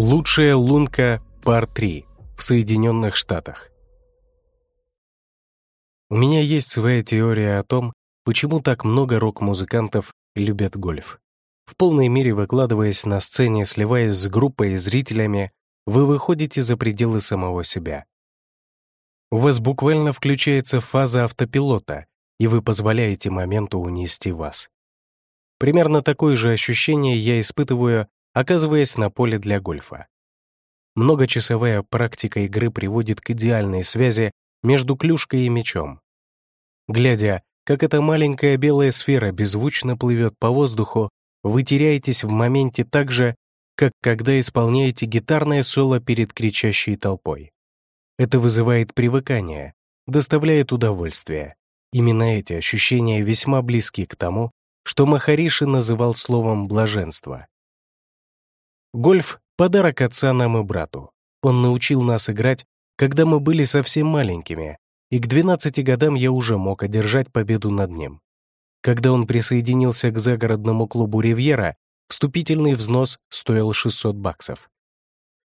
Лучшая лунка пар 3 в Соединенных Штатах. У меня есть своя теория о том, почему так много рок-музыкантов любят гольф. В полной мере выкладываясь на сцене, сливаясь с группой и зрителями, вы выходите за пределы самого себя. У вас буквально включается фаза автопилота, и вы позволяете моменту унести вас. Примерно такое же ощущение я испытываю, оказываясь на поле для гольфа. Многочасовая практика игры приводит к идеальной связи между клюшкой и мячом. Глядя, как эта маленькая белая сфера беззвучно плывет по воздуху, вы теряетесь в моменте так же, как когда исполняете гитарное соло перед кричащей толпой. Это вызывает привыкание, доставляет удовольствие. Именно эти ощущения весьма близки к тому, что Махариши называл словом «блаженство». Гольф — подарок отца нам и брату. Он научил нас играть, когда мы были совсем маленькими, и к 12 годам я уже мог одержать победу над ним. Когда он присоединился к загородному клубу «Ривьера», вступительный взнос стоил 600 баксов.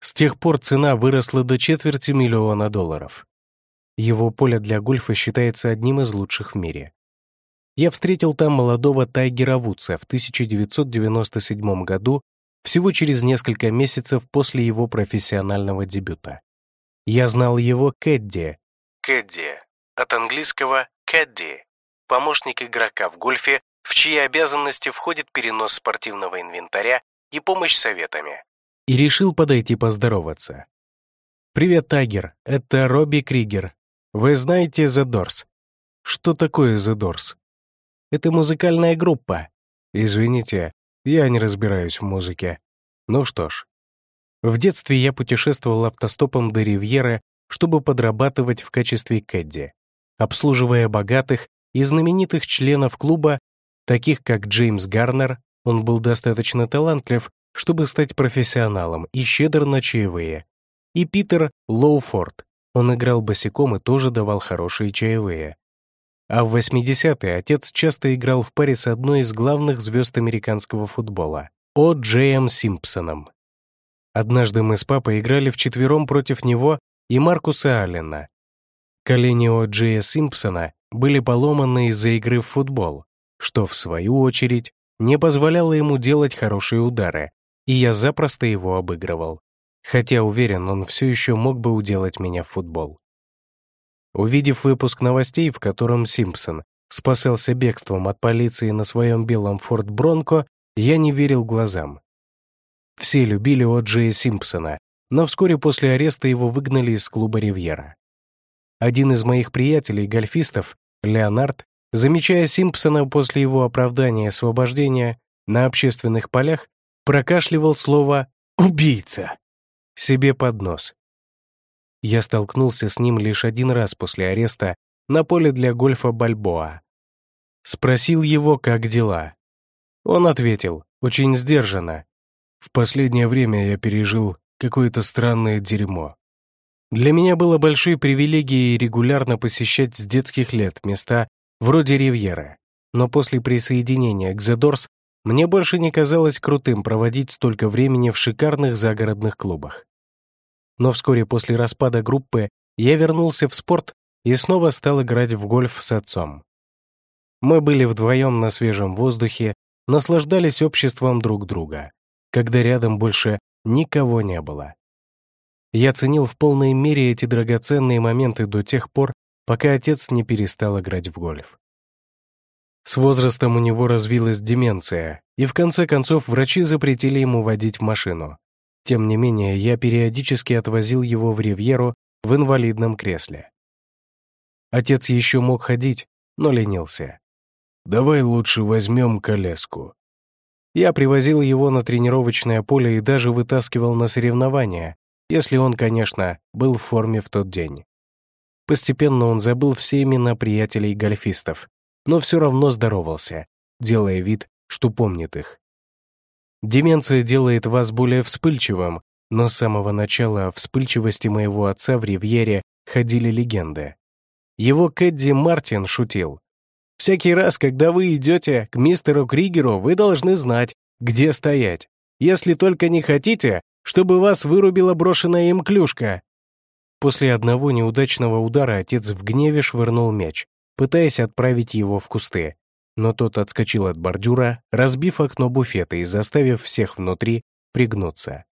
С тех пор цена выросла до четверти миллиона долларов. Его поле для гольфа считается одним из лучших в мире. Я встретил там молодого Тайгера Вудса в 1997 году всего через несколько месяцев после его профессионального дебюта. Я знал его Кэдди. Кэдди. От английского «кэдди» — помощник игрока в гольфе, в чьи обязанности входит перенос спортивного инвентаря и помощь советами. И решил подойти поздороваться. «Привет, Тайгер, это Робби Кригер. Вы знаете The Doors?» «Что такое The Doors?» «Это музыкальная группа. Извините, я не разбираюсь в музыке. Ну что ж. В детстве я путешествовал автостопом до Ривьеры, чтобы подрабатывать в качестве кэдди, обслуживая богатых и знаменитых членов клуба, таких как Джеймс Гарнер, он был достаточно талантлив, чтобы стать профессионалом и щедр на чаевые, и Питер Лоуфорд, он играл босиком и тоже давал хорошие чаевые. А в 80-е отец часто играл в паре с одной из главных звезд американского футбола — О. Джеем Симпсоном. Однажды мы с папой играли вчетвером против него и Маркуса Аллена. Колени О. Джея Симпсона были поломаны из-за игры в футбол, что, в свою очередь, не позволяло ему делать хорошие удары, и я запросто его обыгрывал. Хотя, уверен, он все еще мог бы уделать меня в футбол. Увидев выпуск новостей, в котором Симпсон спасался бегством от полиции на своем белом Форд Бронко, я не верил глазам. Все любили О'Джея Симпсона, но вскоре после ареста его выгнали из клуба «Ривьера». Один из моих приятелей-гольфистов, Леонард, замечая Симпсона после его оправдания и освобождения на общественных полях, прокашливал слово «убийца» себе под нос я столкнулся с ним лишь один раз после ареста на поле для гольфа Бальбоа. Спросил его, как дела. Он ответил, очень сдержанно. В последнее время я пережил какое-то странное дерьмо. Для меня было большой привилегией регулярно посещать с детских лет места вроде Ривьера, но после присоединения к The мне больше не казалось крутым проводить столько времени в шикарных загородных клубах но вскоре после распада группы я вернулся в спорт и снова стал играть в гольф с отцом. Мы были вдвоем на свежем воздухе, наслаждались обществом друг друга, когда рядом больше никого не было. Я ценил в полной мере эти драгоценные моменты до тех пор, пока отец не перестал играть в гольф. С возрастом у него развилась деменция, и в конце концов врачи запретили ему водить машину, тем не менее, я периодически отвозил его в Ривьеру в инвалидном кресле. Отец еще мог ходить, но ленился. «Давай лучше возьмем коляску». Я привозил его на тренировочное поле и даже вытаскивал на соревнования, если он, конечно, был в форме в тот день. Постепенно он забыл все имена приятелей-гольфистов, но все равно здоровался, делая вид, что помнит их. Деменция делает вас более вспыльчивым, но с самого начала вспыльчивости моего отца в Ривьере ходили легенды. Его Кэдди Мартин шутил. «Всякий раз, когда вы идете к мистеру Кригеру, вы должны знать, где стоять. Если только не хотите, чтобы вас вырубила брошенная им клюшка!» После одного неудачного удара отец в гневе швырнул мяч, пытаясь отправить его в кусты. Но тот отскочил от бордюра, разбив окно буфета и заставив всех внутри пригнуться.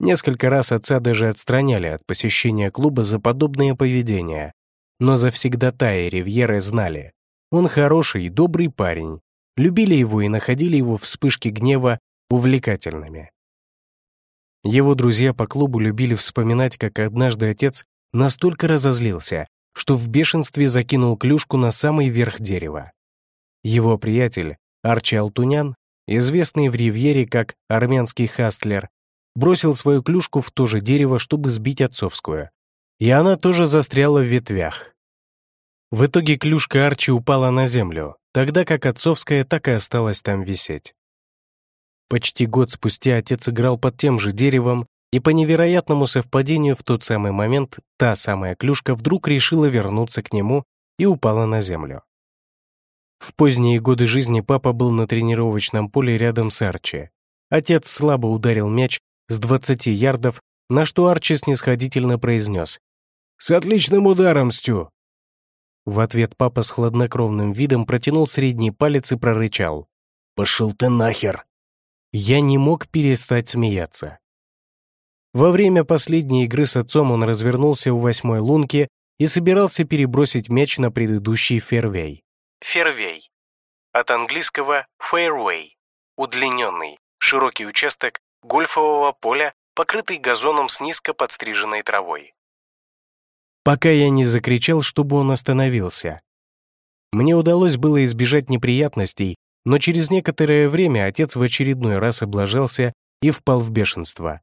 Несколько раз отца даже отстраняли от посещения клуба за подобное поведение. Но завсегдатаи Ривьеры знали. Он хороший и добрый парень. Любили его и находили его вспышки гнева увлекательными. Его друзья по клубу любили вспоминать, как однажды отец настолько разозлился, что в бешенстве закинул клюшку на самый верх дерева. Его приятель, Арчи Алтунян, известный в Ривьере как армянский хастлер, бросил свою клюшку в то же дерево, чтобы сбить отцовскую. И она тоже застряла в ветвях. В итоге клюшка Арчи упала на землю, тогда как отцовская так и осталась там висеть. Почти год спустя отец играл под тем же деревом, и по невероятному совпадению в тот самый момент та самая клюшка вдруг решила вернуться к нему и упала на землю. В поздние годы жизни папа был на тренировочном поле рядом с Арчи. Отец слабо ударил мяч с 20 ярдов, на что Арчи снисходительно произнес «С отличным ударом, Стю!» В ответ папа с хладнокровным видом протянул средний палец и прорычал «Пошел ты нахер!» Я не мог перестать смеяться. Во время последней игры с отцом он развернулся у восьмой лунки и собирался перебросить мяч на предыдущий фервей. Фервей. От английского fairway. Удлиненный, широкий участок гольфового поля, покрытый газоном с низко подстриженной травой. Пока я не закричал, чтобы он остановился. Мне удалось было избежать неприятностей, но через некоторое время отец в очередной раз облажался и впал в бешенство.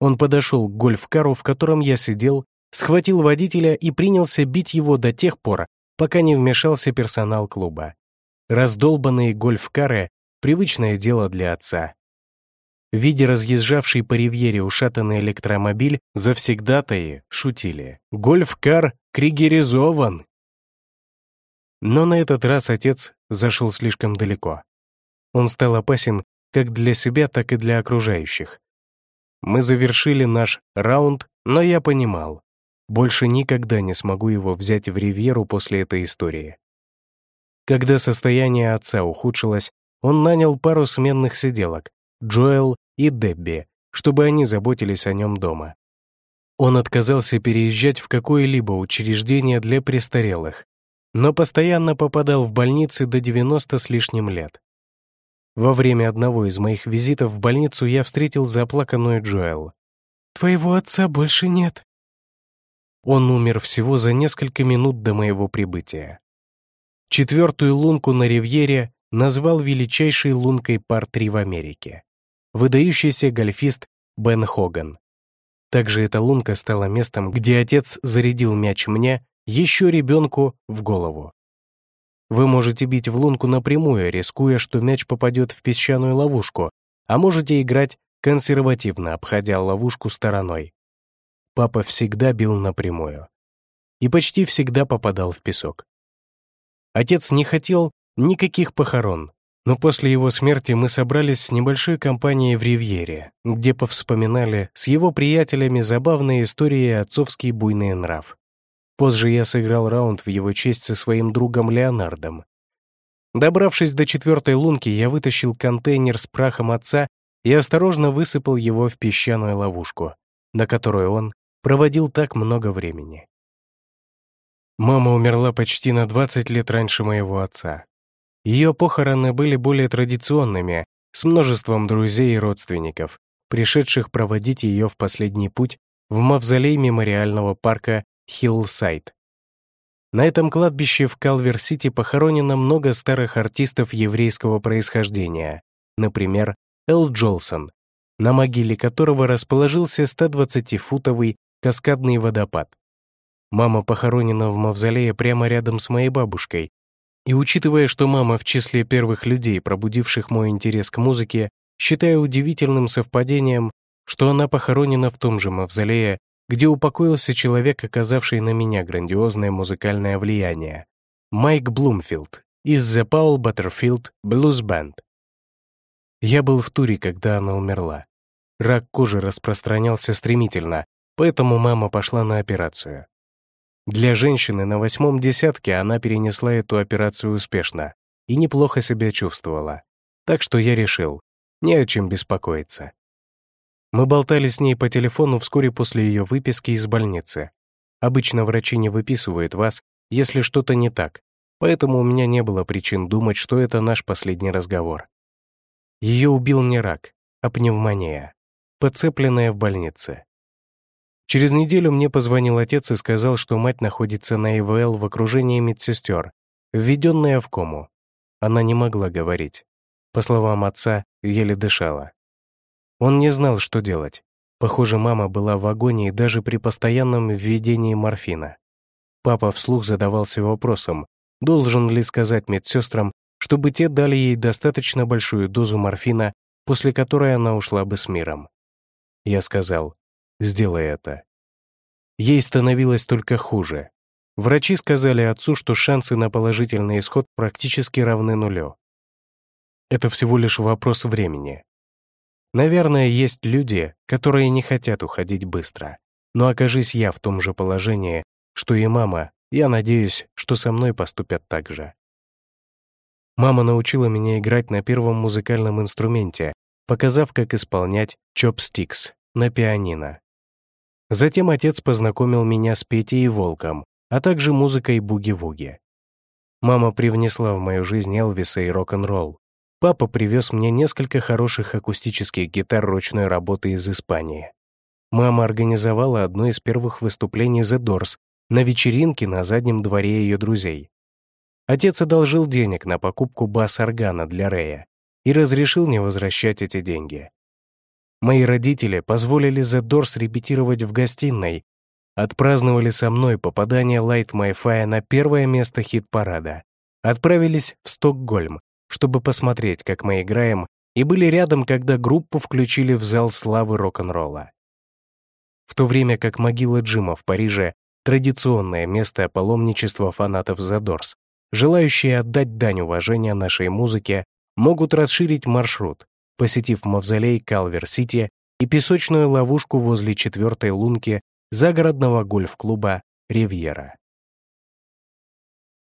Он подошел к гольф-кару, в котором я сидел, схватил водителя и принялся бить его до тех пор, пока не вмешался персонал клуба. Раздолбанные гольф-кары — привычное дело для отца. Видя разъезжавший по ривьере ушатанный электромобиль, завсегдатаи шутили. «Гольф-кар кригеризован!» Но на этот раз отец зашел слишком далеко. Он стал опасен как для себя, так и для окружающих. Мы завершили наш раунд, но я понимал, больше никогда не смогу его взять в ривьеру после этой истории. Когда состояние отца ухудшилось, он нанял пару сменных сиделок, Джоэл и Дебби, чтобы они заботились о нем дома. Он отказался переезжать в какое-либо учреждение для престарелых, но постоянно попадал в больницы до 90 с лишним лет. Во время одного из моих визитов в больницу я встретил заплаканную Джоэл. «Твоего отца больше нет». Он умер всего за несколько минут до моего прибытия. Четвертую лунку на Ривьере назвал величайшей лункой пар-3 в Америке. Выдающийся гольфист Бен Хоган. Также эта лунка стала местом, где отец зарядил мяч мне еще ребенку в голову. Вы можете бить в лунку напрямую, рискуя, что мяч попадет в песчаную ловушку, а можете играть консервативно, обходя ловушку стороной. Папа всегда бил напрямую. И почти всегда попадал в песок. Отец не хотел никаких похорон, но после его смерти мы собрались с небольшой компанией в Ривьере, где повспоминали с его приятелями забавные истории и отцовский буйный нрав. Позже я сыграл раунд в его честь со своим другом Леонардом. Добравшись до четвертой лунки, я вытащил контейнер с прахом отца и осторожно высыпал его в песчаную ловушку, на которую он проводил так много времени. Мама умерла почти на 20 лет раньше моего отца. Ее похороны были более традиционными, с множеством друзей и родственников, пришедших проводить ее в последний путь в мавзолей мемориального парка Хиллсайд. На этом кладбище в Калвер-Сити похоронено много старых артистов еврейского происхождения, например, Эл Джолсон, на могиле которого расположился 120-футовый каскадный водопад. Мама похоронена в мавзолее прямо рядом с моей бабушкой. И учитывая, что мама в числе первых людей, пробудивших мой интерес к музыке, считаю удивительным совпадением, что она похоронена в том же мавзолее, где упокоился человек, оказавший на меня грандиозное музыкальное влияние. Майк Блумфилд из The Paul Butterfield Blues Band. Я был в туре, когда она умерла. Рак кожи распространялся стремительно, поэтому мама пошла на операцию. Для женщины на восьмом десятке она перенесла эту операцию успешно и неплохо себя чувствовала. Так что я решил, не о чем беспокоиться. Мы болтали с ней по телефону вскоре после ее выписки из больницы. Обычно врачи не выписывают вас, если что-то не так, поэтому у меня не было причин думать, что это наш последний разговор. Ее убил не рак, а пневмония, подцепленная в больнице. Через неделю мне позвонил отец и сказал, что мать находится на ИВЛ в окружении медсестер, введенная в кому. Она не могла говорить. По словам отца, еле дышала. Он не знал, что делать. Похоже, мама была в агонии даже при постоянном введении морфина. Папа вслух задавался вопросом, должен ли сказать медсестрам, чтобы те дали ей достаточно большую дозу морфина, после которой она ушла бы с миром. Я сказал, сделай это. Ей становилось только хуже. Врачи сказали отцу, что шансы на положительный исход практически равны нулю. Это всего лишь вопрос времени. Наверное, есть люди, которые не хотят уходить быстро. Но окажись я в том же положении, что и мама, я надеюсь, что со мной поступят так же. Мама научила меня играть на первом музыкальном инструменте, показав, как исполнять чопстикс на пианино. Затем отец познакомил меня с Петей и Волком, а также музыкой буги-вуги. Мама привнесла в мою жизнь Элвиса и рок-н-ролл, Папа привез мне несколько хороших акустических гитар ручной работы из Испании. Мама организовала одно из первых выступлений The Doors на вечеринке на заднем дворе ее друзей. Отец одолжил денег на покупку бас-органа для Рэя и разрешил не возвращать эти деньги. Мои родители позволили The Doors репетировать в гостиной, отпраздновали со мной попадание Light My Fire на первое место хит-парада, отправились в Стокгольм, чтобы посмотреть, как мы играем, и были рядом, когда группу включили в зал славы рок-н-ролла. В то время как могила Джима в Париже — традиционное место паломничества фанатов The Doors, желающие отдать дань уважения нашей музыке могут расширить маршрут, посетив мавзолей Калвер-Сити и песочную ловушку возле четвертой лунки загородного гольф-клуба «Ривьера».